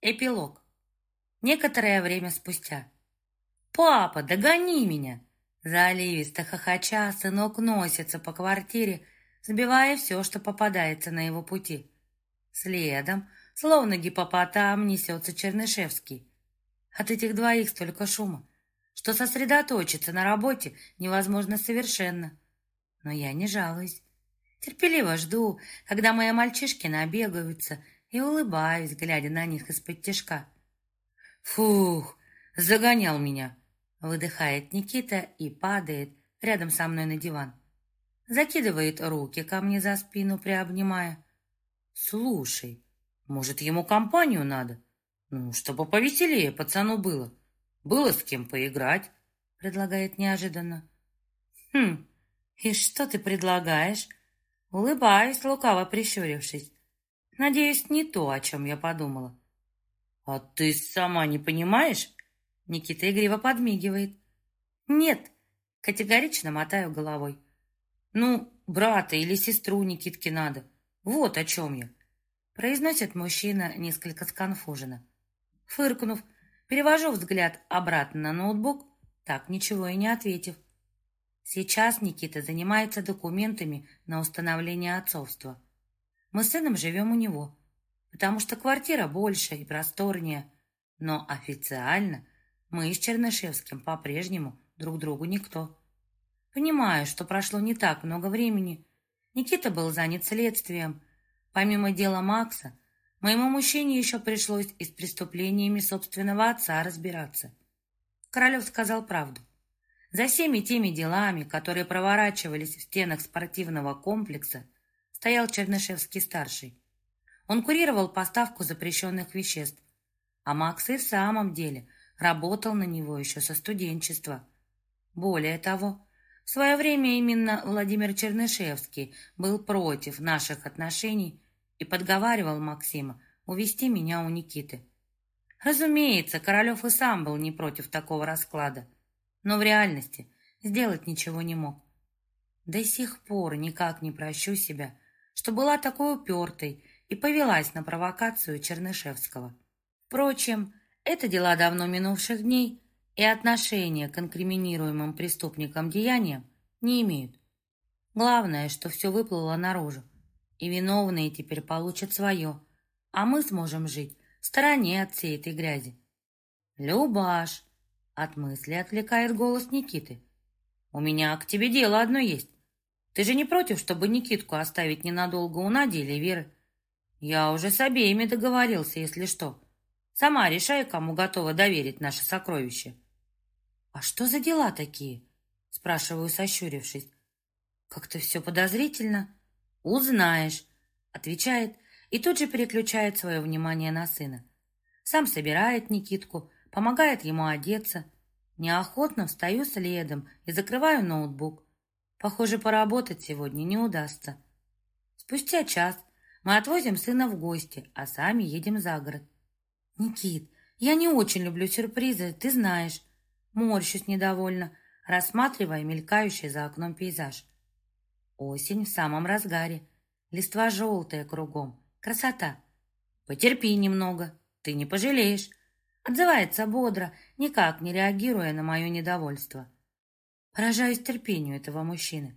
Эпилог. Некоторое время спустя. «Папа, догони меня!» Заливисто хохоча сынок носится по квартире, сбивая все, что попадается на его пути. Следом, словно гипопотам, несется Чернышевский. От этих двоих столько шума, что сосредоточиться на работе невозможно совершенно. Но я не жалуюсь. Терпеливо жду, когда мои мальчишки набегаются – и улыбаюсь, глядя на них из-под тяжка. «Фух, загонял меня!» — выдыхает Никита и падает рядом со мной на диван. Закидывает руки ко мне за спину, приобнимая. «Слушай, может, ему компанию надо? Ну, чтобы повеселее пацану было. Было с кем поиграть», — предлагает неожиданно. «Хм, и что ты предлагаешь?» Улыбаюсь, лукаво прищурившись надеюсь, не то, о чем я подумала. «А ты сама не понимаешь?» Никита игриво подмигивает. «Нет», — категорично мотаю головой. «Ну, брата или сестру Никитке надо. Вот о чем я», — произносит мужчина несколько сконфуженно. Фыркнув, перевожу взгляд обратно на ноутбук, так ничего и не ответив. Сейчас Никита занимается документами на установление отцовства. Мы с сыном живем у него, потому что квартира больше и просторнее, но официально мы с Чернышевским по-прежнему друг другу никто. Понимаю, что прошло не так много времени. Никита был занят следствием. Помимо дела Макса, моему мужчине еще пришлось и с преступлениями собственного отца разбираться. Королев сказал правду. За всеми теми делами, которые проворачивались в стенах спортивного комплекса, стоял Чернышевский старший. Он курировал поставку запрещенных веществ, а Макс и в самом деле работал на него еще со студенчества. Более того, в свое время именно Владимир Чернышевский был против наших отношений и подговаривал Максима увести меня у Никиты. Разумеется, Королев и сам был не против такого расклада, но в реальности сделать ничего не мог. До сих пор никак не прощу себя что была такой упертой и повелась на провокацию Чернышевского. Впрочем, это дела давно минувших дней и отношения к инкриминируемым преступникам деяниям не имеют. Главное, что все выплыло наружу, и виновные теперь получат свое, а мы сможем жить в стороне от всей этой грязи. «Любаш!» — от мысли отвлекает голос Никиты. «У меня к тебе дело одно есть». Ты же не против, чтобы Никитку оставить ненадолго у Нади или Веры? Я уже с обеими договорился, если что. Сама решай, кому готова доверить наше сокровище. А что за дела такие? Спрашиваю, сощурившись. Как-то все подозрительно. Узнаешь, отвечает и тут же переключает свое внимание на сына. Сам собирает Никитку, помогает ему одеться. Неохотно встаю следом и закрываю ноутбук. Похоже, поработать сегодня не удастся. Спустя час мы отвозим сына в гости, а сами едем за город. Никит, я не очень люблю сюрпризы, ты знаешь. Морщусь недовольно, рассматривая мелькающий за окном пейзаж. Осень в самом разгаре. Листва желтая кругом. Красота. Потерпи немного, ты не пожалеешь. Отзывается бодро, никак не реагируя на мое недовольство. рожаюсь терпению этого мужчины.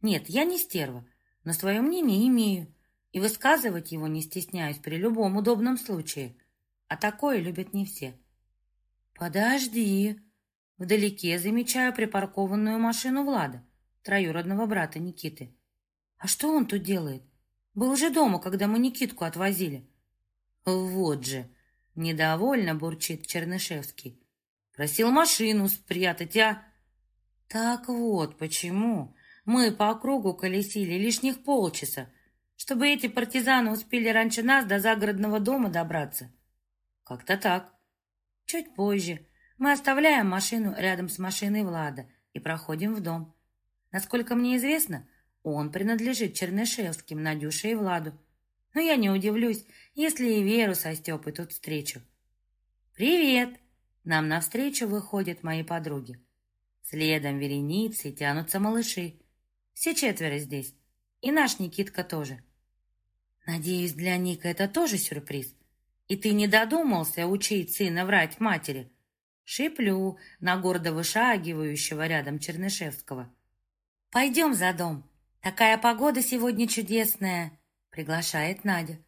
Нет, я не стерва, но свое мнение имею, и высказывать его не стесняюсь при любом удобном случае. А такое любят не все. «Подожди!» Вдалеке замечаю припаркованную машину Влада, троюродного брата Никиты. «А что он тут делает? Был же дома, когда мы Никитку отвозили». «Вот же!» — недовольно бурчит Чернышевский. «Просил машину спрятать, а...» Так вот почему мы по округу колесили лишних полчаса, чтобы эти партизаны успели раньше нас до загородного дома добраться. Как-то так. Чуть позже мы оставляем машину рядом с машиной Влада и проходим в дом. Насколько мне известно, он принадлежит Чернышевским, Надюше и Владу. Но я не удивлюсь, если и Веру со Степой тут встречу. «Привет!» Нам навстречу выходят мои подруги. Следом вереницей тянутся малыши. Все четверо здесь. И наш Никитка тоже. Надеюсь, для Ника это тоже сюрприз. И ты не додумался учить сына врать матери. Шиплю на гордо вышагивающего рядом Чернышевского. «Пойдем за дом. Такая погода сегодня чудесная!» приглашает Надя.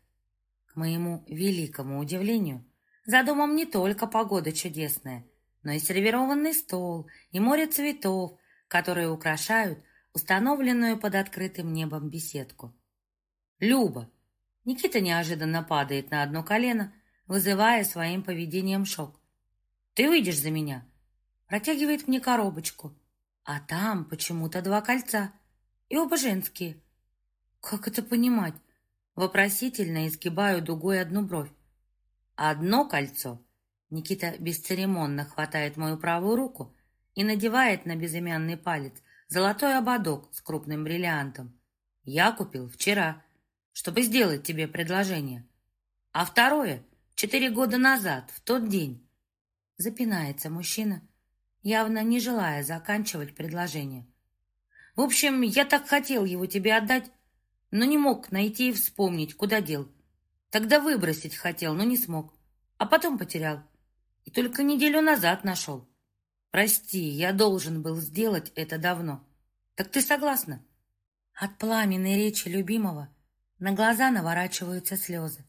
К моему великому удивлению, за домом не только погода чудесная, но и сервированный стол, и море цветов, которые украшают установленную под открытым небом беседку. «Люба!» Никита неожиданно падает на одно колено, вызывая своим поведением шок. «Ты выйдешь за меня?» Протягивает мне коробочку. А там почему-то два кольца. И оба женские. «Как это понимать?» Вопросительно изгибаю дугой одну бровь. «Одно кольцо Никита бесцеремонно хватает мою правую руку и надевает на безымянный палец золотой ободок с крупным бриллиантом. Я купил вчера, чтобы сделать тебе предложение. А второе — четыре года назад, в тот день. Запинается мужчина, явно не желая заканчивать предложение. В общем, я так хотел его тебе отдать, но не мог найти и вспомнить, куда дел. Тогда выбросить хотел, но не смог, а потом потерял. И Только неделю назад нашел. Прости, я должен был сделать это давно. Так ты согласна? От пламенной речи любимого на глаза наворачиваются слезы.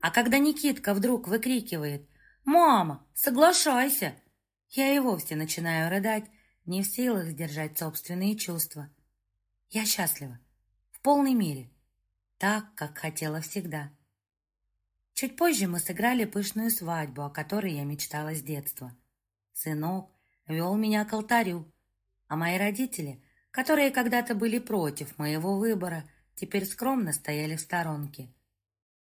А когда Никитка вдруг выкрикивает «Мама, соглашайся!» Я и вовсе начинаю рыдать, не в силах сдержать собственные чувства. Я счастлива. В полной мере. Так, как хотела всегда. Чуть позже мы сыграли пышную свадьбу, о которой я мечтала с детства. Сынок вел меня к алтарю, а мои родители, которые когда-то были против моего выбора, теперь скромно стояли в сторонке.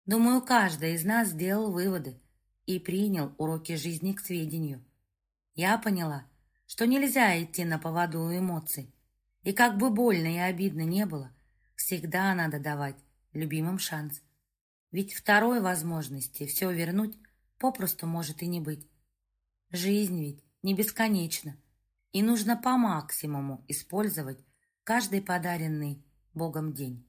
Думаю, каждый из нас сделал выводы и принял уроки жизни к сведению. Я поняла, что нельзя идти на поводу у эмоций, и как бы больно и обидно не было, всегда надо давать любимым шанс – ведь второй возможности все вернуть попросту может и не быть. Жизнь ведь не бесконечна, и нужно по максимуму использовать каждый подаренный Богом день.